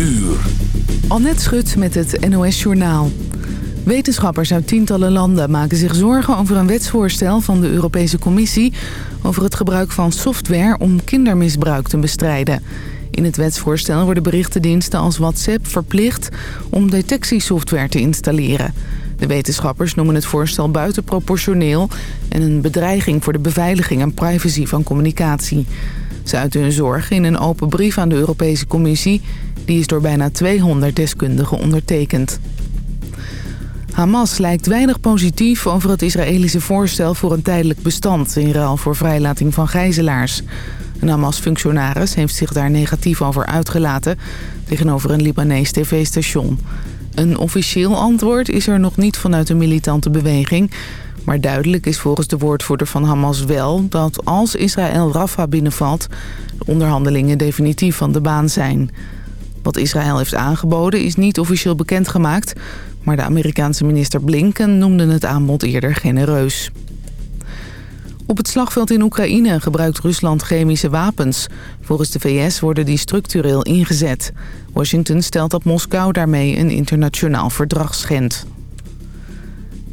uur. Annette Schut met het NOS Journaal. Wetenschappers uit tientallen landen maken zich zorgen over een wetsvoorstel van de Europese Commissie... over het gebruik van software om kindermisbruik te bestrijden. In het wetsvoorstel worden berichtendiensten als WhatsApp verplicht om detectiesoftware te installeren. De wetenschappers noemen het voorstel buitenproportioneel en een bedreiging voor de beveiliging en privacy van communicatie. Ze uiten hun zorgen in een open brief aan de Europese Commissie. Die is door bijna 200 deskundigen ondertekend. Hamas lijkt weinig positief over het Israëlische voorstel voor een tijdelijk bestand... in ruil voor vrijlating van gijzelaars. Een Hamas-functionaris heeft zich daar negatief over uitgelaten... tegenover een Libanees tv-station. Een officieel antwoord is er nog niet vanuit de militante beweging... Maar duidelijk is volgens de woordvoerder van Hamas wel... dat als Israël Rafah binnenvalt... de onderhandelingen definitief van de baan zijn. Wat Israël heeft aangeboden is niet officieel bekendgemaakt... maar de Amerikaanse minister Blinken noemde het aanbod eerder genereus. Op het slagveld in Oekraïne gebruikt Rusland chemische wapens. Volgens de VS worden die structureel ingezet. Washington stelt dat Moskou daarmee een internationaal verdrag schendt.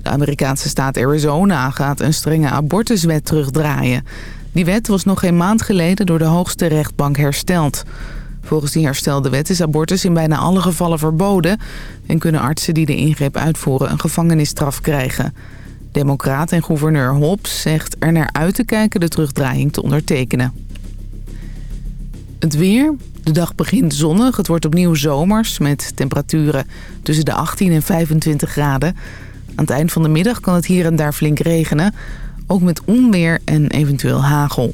De Amerikaanse staat Arizona gaat een strenge abortuswet terugdraaien. Die wet was nog geen maand geleden door de hoogste rechtbank hersteld. Volgens die herstelde wet is abortus in bijna alle gevallen verboden... en kunnen artsen die de ingreep uitvoeren een gevangenisstraf krijgen. Democraat en gouverneur Hobbs zegt er naar uit te kijken de terugdraaiing te ondertekenen. Het weer. De dag begint zonnig. Het wordt opnieuw zomers met temperaturen tussen de 18 en 25 graden. Aan het eind van de middag kan het hier en daar flink regenen. Ook met onweer en eventueel hagel.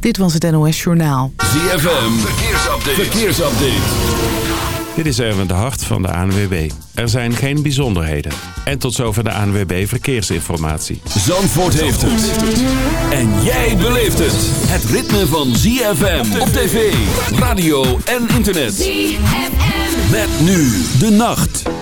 Dit was het NOS Journaal. ZFM, verkeersupdate. verkeersupdate. Dit is Erwin de Hart van de ANWB. Er zijn geen bijzonderheden. En tot zover de ANWB Verkeersinformatie. Zandvoort heeft het. En jij beleeft het. Het ritme van ZFM op tv, radio en internet. ZFM. Met nu de nacht.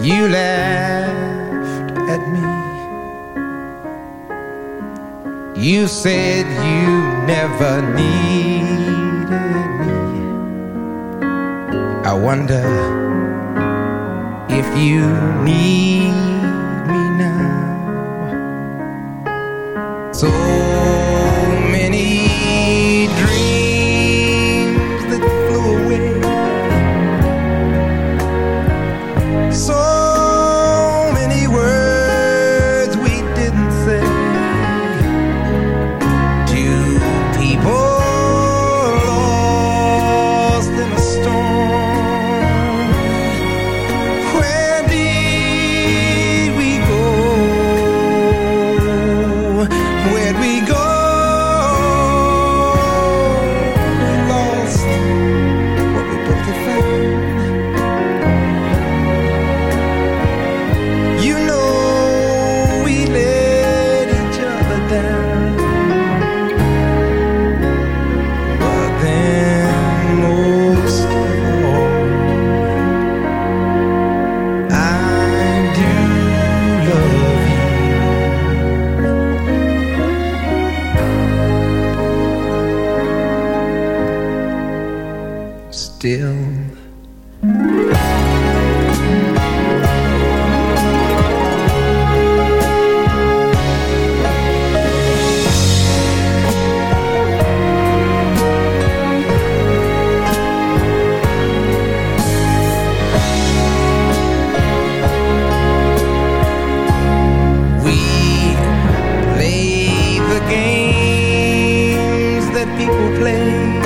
You laughed at me. You said you never needed me. I wonder if you need me now. So people play.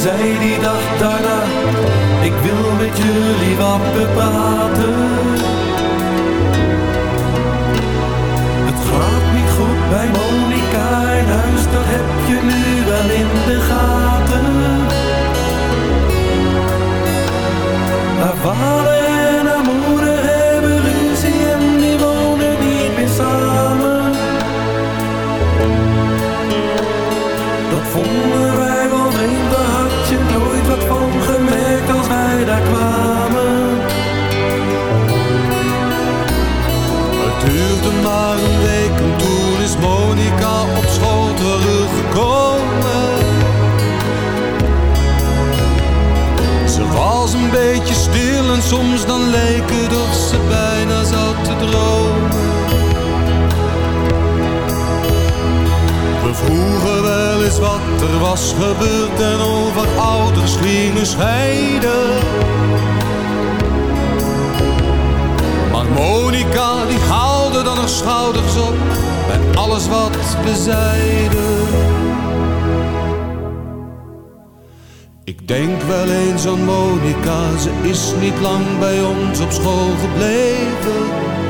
Zei die dag daarna, ik wil met jullie wat bepraten. Het gaat niet goed bij Monica in huis, dat heb je nu wel in de gaten. Vader kwamen. Het duurde maar een week en toen is Monica op school teruggekomen. Ze was een beetje stil en soms dan leek het of ze bijna zat te dromen. Vroeger wel eens wat er was gebeurd en over ouders gingen scheiden. Maar Monica die haalde dan haar schouders op bij alles wat we zeiden. Ik denk wel eens aan Monica, ze is niet lang bij ons op school gebleven.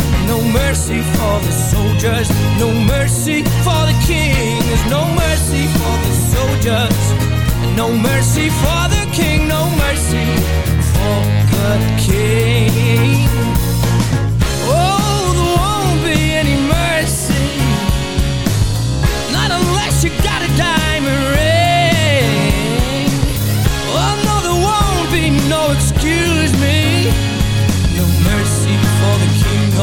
No mercy for the soldiers, no mercy for the king. There's no mercy for the soldiers. No mercy for the king, no mercy for the king. Oh, there won't be any mercy, not unless you got a diamond ring. Oh no, there won't be no excuse me.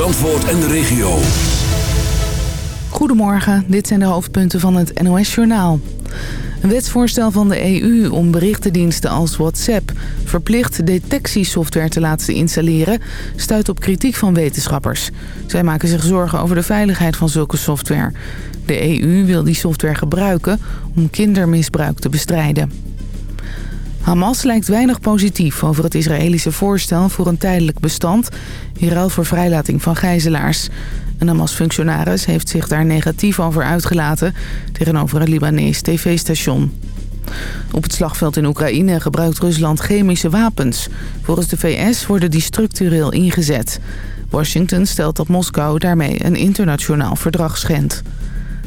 Zandvoort en de regio. Goedemorgen, dit zijn de hoofdpunten van het NOS-journaal. Een wetsvoorstel van de EU om berichtendiensten als WhatsApp... verplicht detectiesoftware te laten installeren... stuit op kritiek van wetenschappers. Zij maken zich zorgen over de veiligheid van zulke software. De EU wil die software gebruiken om kindermisbruik te bestrijden. Hamas lijkt weinig positief over het Israëlische voorstel voor een tijdelijk bestand... in ruil voor vrijlating van gijzelaars. Een Hamas-functionaris heeft zich daar negatief over uitgelaten... tegenover een Libanees tv-station. Op het slagveld in Oekraïne gebruikt Rusland chemische wapens. Volgens de VS worden die structureel ingezet. Washington stelt dat Moskou daarmee een internationaal verdrag schendt.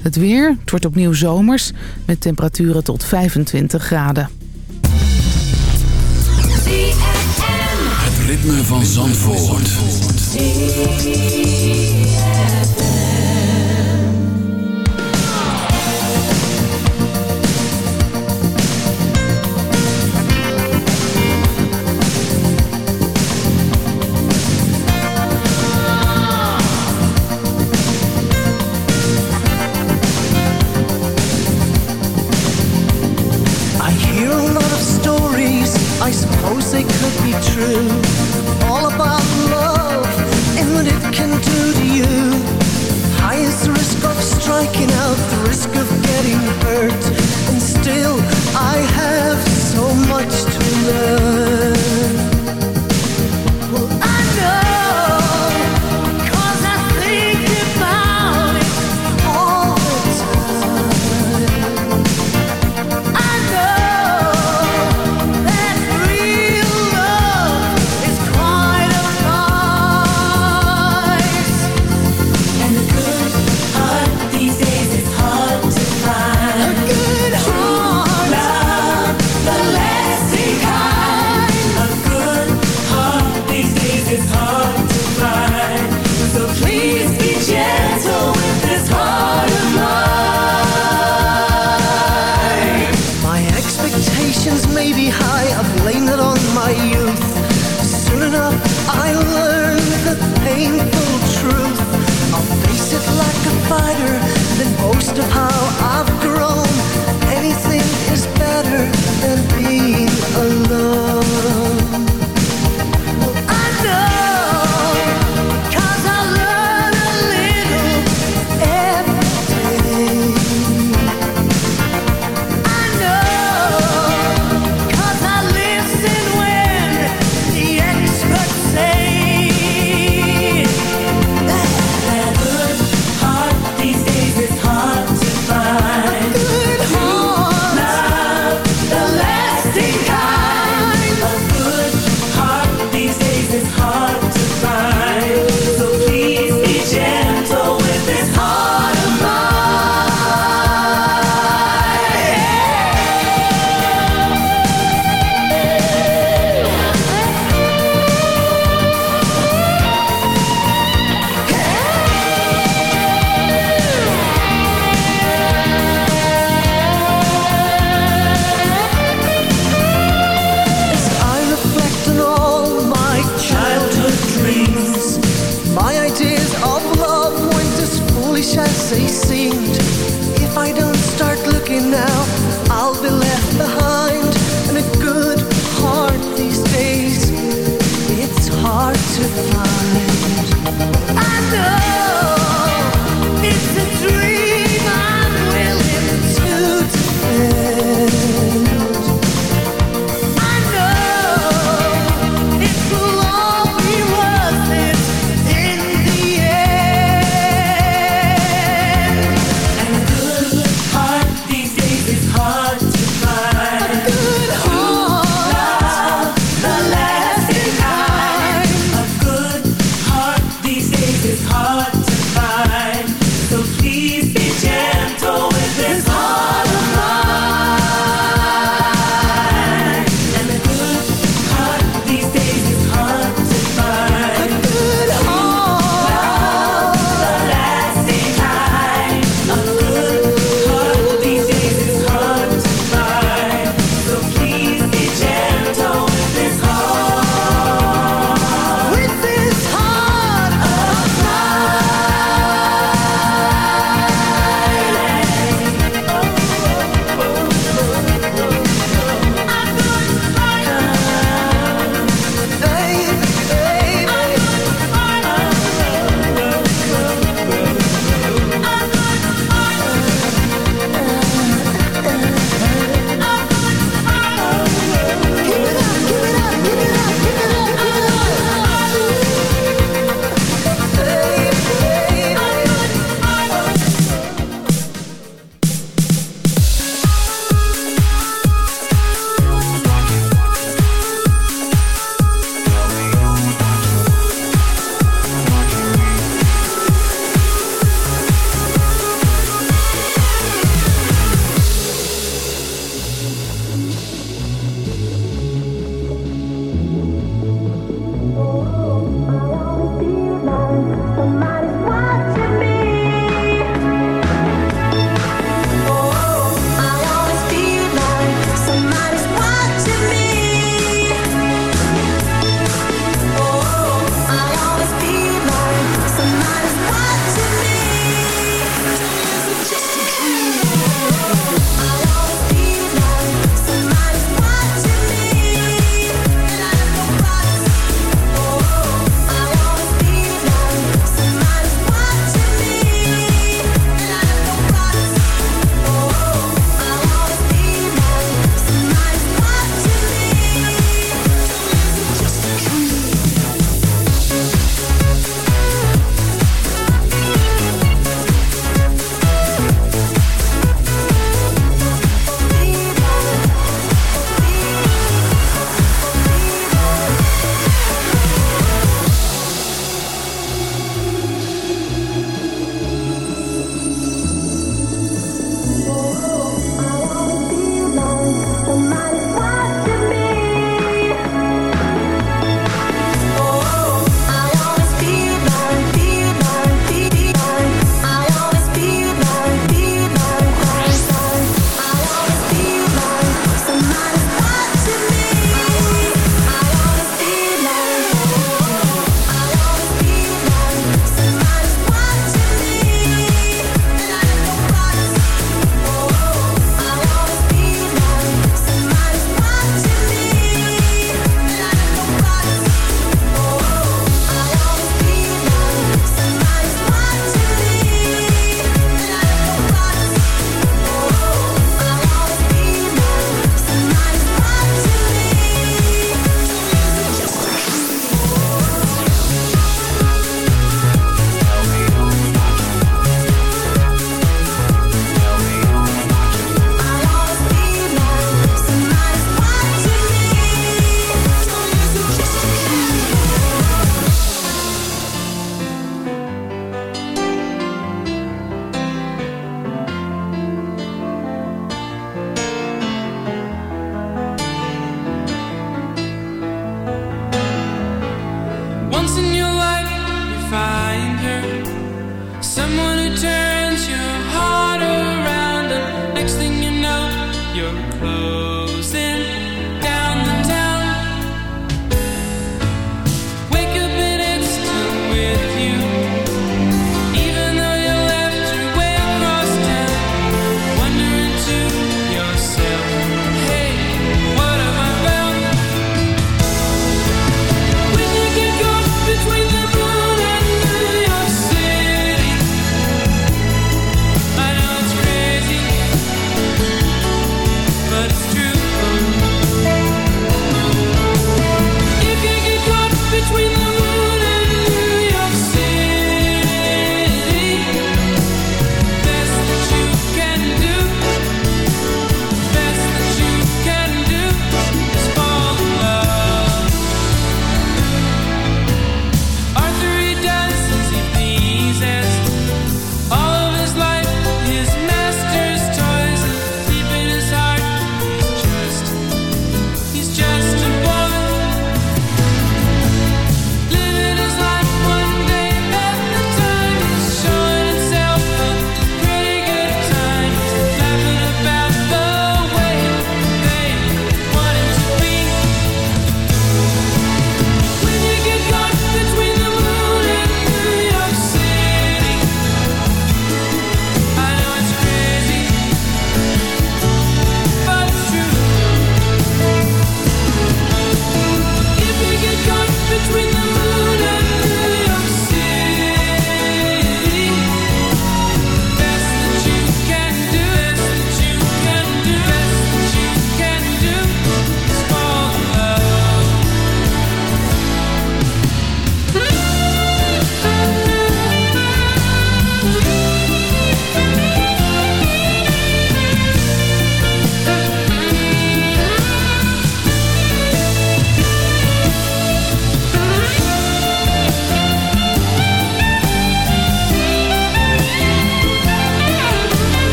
Het weer het wordt opnieuw zomers met temperaturen tot 25 graden. Ritme van Zandvoort. I hear a lot of stories, I suppose they could be true. And what it can do to you. Highest risk of striking out, the risk